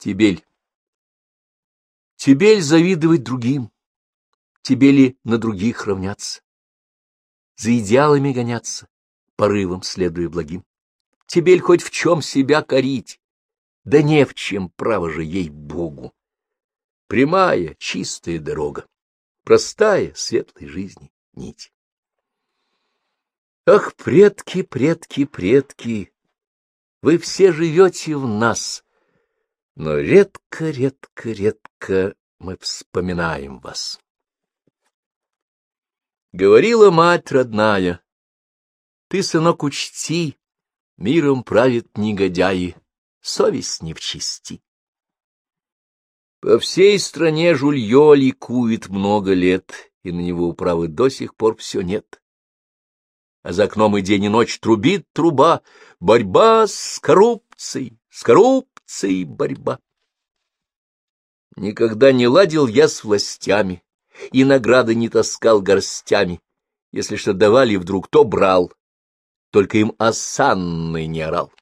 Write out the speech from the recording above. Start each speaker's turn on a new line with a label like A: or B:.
A: Тебель. Тебель завидовать другим, тебе ли на других равняться? За идеалами гоняться, порывом следуя благим. Тебель хоть в чем себя корить, да не в чем, право же, ей-богу. Прямая, чистая дорога, простая, светлой жизни нить. Ах, предки, предки, предки, вы все живете в нас, но редко, редко, редко мы вспоминаем вас. Говорила мать родная, ты, сынок, учти, миром правит негодяи, совесть не в чести. По всей стране жулье ликует много лет, и на него управы до сих пор все нет. А за окном и день и ночь трубит труба, борьба с коррупцией, с коррупцией борьба. Никогда не ладил я с властями, и награды не таскал горстями. Если что давали вдруг, то брал, только им осанный не орал.